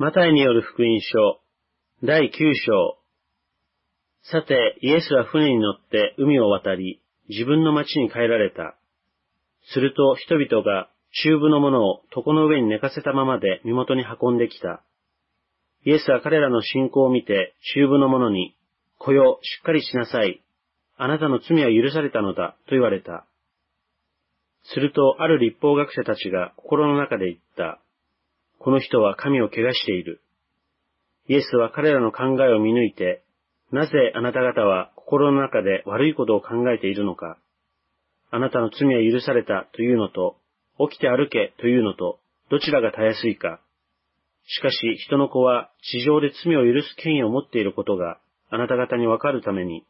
マタイによる福音書、第9章。さて、イエスは船に乗って海を渡り、自分の町に帰られた。すると人々が中部のものを床の上に寝かせたままで身元に運んできた。イエスは彼らの信仰を見て中部の者に、来よ、しっかりしなさい。あなたの罪は許されたのだ、と言われた。すると、ある立法学者たちが心の中で言った。この人は神を汚している。イエスは彼らの考えを見抜いて、なぜあなた方は心の中で悪いことを考えているのか。あなたの罪は許されたというのと、起きて歩けというのと、どちらがたやすいか。しかし人の子は地上で罪を許す権威を持っていることがあなた方にわかるために、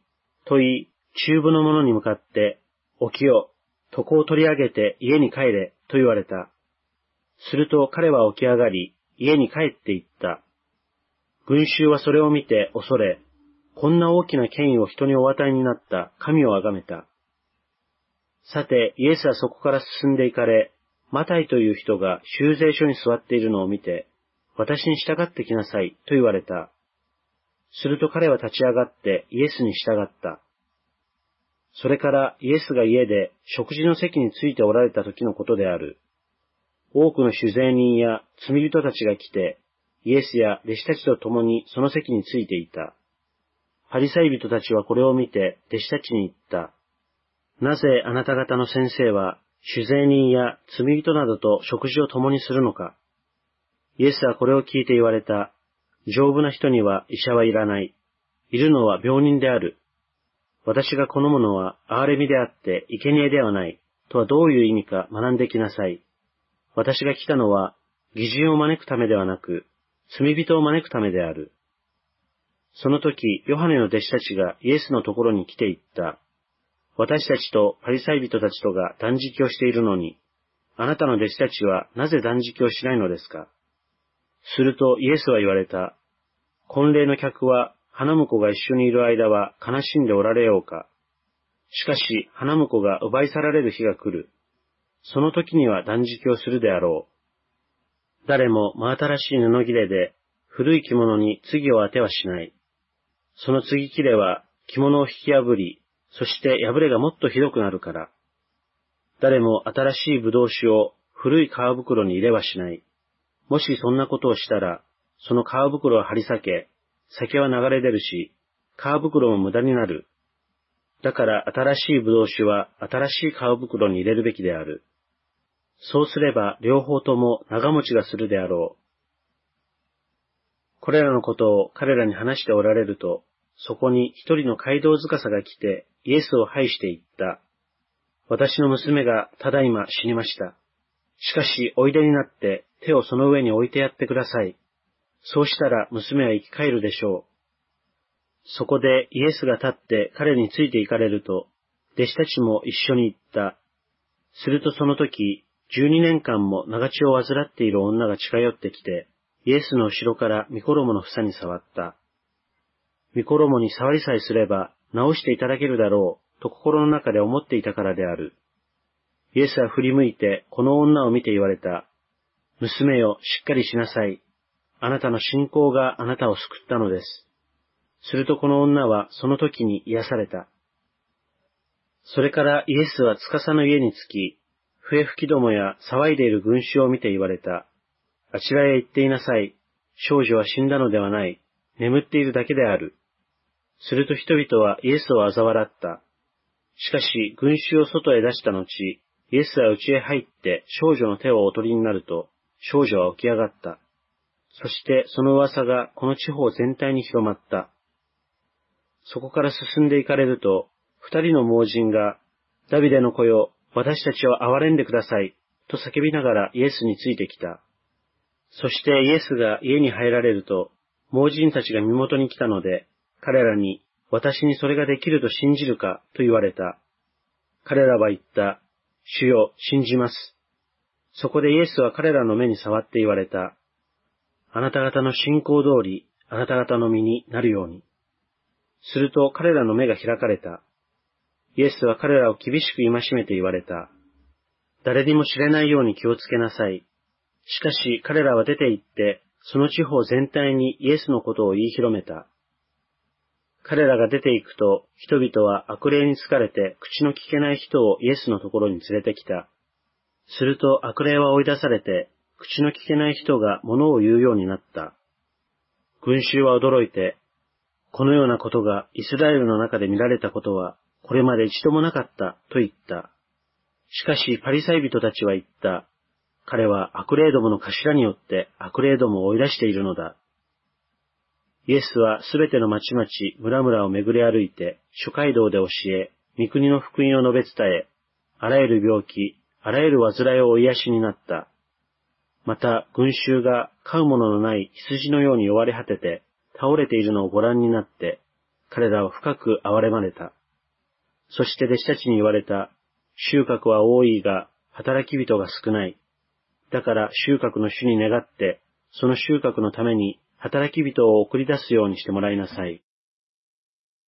とい、中部の者に向かって、起きよ、床を取り上げて家に帰れと言われた。すると彼は起き上がり、家に帰って行った。群衆はそれを見て恐れ、こんな大きな権威を人にお与えになった神を崇めた。さて、イエスはそこから進んで行かれ、マタイという人が修税所に座っているのを見て、私に従ってきなさいと言われた。すると彼は立ち上がってイエスに従った。それからイエスが家で食事の席についておられた時のことである。多くの酒税人や罪人たちが来て、イエスや弟子たちと共にその席についていた。パリサイ人たちはこれを見て弟子たちに言った。なぜあなた方の先生は酒税人や罪人などと食事を共にするのかイエスはこれを聞いて言われた。丈夫な人には医者はいらない。いるのは病人である。私が好むのは憐れみであって生贄ではない。とはどういう意味か学んできなさい。私が来たのは、義人を招くためではなく、罪人を招くためである。その時、ヨハネの弟子たちがイエスのところに来て言った。私たちとパリサイ人たちとが断食をしているのに、あなたの弟子たちはなぜ断食をしないのですか？するとイエスは言われた。婚礼の客は花婿が一緒にいる間は悲しんでおられようか。しかし花婿が奪い去られる日が来る。その時には断食をするであろう。誰も真新しい布切れで古い着物に次を当てはしない。その次切れは着物を引き破り、そして破れがもっとひどくなるから。誰も新しい葡萄酒を古い皮袋に入れはしない。もしそんなことをしたら、その皮袋を張り裂け、酒は流れ出るし、皮袋も無駄になる。だから新しい葡萄酒は新しい皮袋に入れるべきである。そうすれば両方とも長持ちがするであろう。これらのことを彼らに話しておられると、そこに一人の街道塚さが来てイエスを拝して言った。私の娘がただいま死にました。しかしおいでになって手をその上に置いてやってください。そうしたら娘は生き返るでしょう。そこでイエスが立って彼について行かれると、弟子たちも一緒に行った。するとその時、12年間も長血を患っている女が近寄ってきて、イエスの後ろから御衣の房に触った。御衣に触りさえすれば治していただけるだろうと心の中で思っていたからである。イエスは振り向いてこの女を見て言われた。娘よ、しっかりしなさい。あなたの信仰があなたを救ったのです。するとこの女はその時に癒された。それからイエスは司の家に着き、笛吹きどもや騒いでいる群衆を見て言われた。あちらへ行っていなさい。少女は死んだのではない。眠っているだけである。すると人々はイエスを嘲笑った。しかし群衆を外へ出した後、イエスは家へ入って少女の手をお取りになると、少女は起き上がった。そしてその噂がこの地方全体に広まった。そこから進んで行かれると、二人の盲人が、ダビデの子よ、私たちを憐れんでください、と叫びながらイエスについてきた。そしてイエスが家に入られると、盲人たちが身元に来たので、彼らに、私にそれができると信じるか、と言われた。彼らは言った。主よ、信じます。そこでイエスは彼らの目に触って言われた。あなた方の信仰通り、あなた方の身になるように。すると彼らの目が開かれた。イエスは彼らを厳しく戒めて言われた。誰にも知れないように気をつけなさい。しかし彼らは出て行って、その地方全体にイエスのことを言い広めた。彼らが出て行くと、人々は悪霊に疲れて口の聞けない人をイエスのところに連れてきた。すると悪霊は追い出されて、口の聞けない人が物を言うようになった。群衆は驚いて、このようなことがイスラエルの中で見られたことは、これまで一度もなかったと言った。しかしパリサイ人たちは言った。彼は悪霊どもの頭によって悪霊どもを追い出しているのだ。イエスはすべての町々、村々を巡り歩いて、諸街道で教え、御国の福音を述べ伝え、あらゆる病気、あらゆる煩いを追いやしになった。また、群衆が飼うもののない羊のように弱れ果てて、倒れているのをご覧になって、彼らを深く憐れまれた。そして弟子たちに言われた、収穫は多いが、働き人が少ない。だから収穫の主に願って、その収穫のために働き人を送り出すようにしてもらいなさい。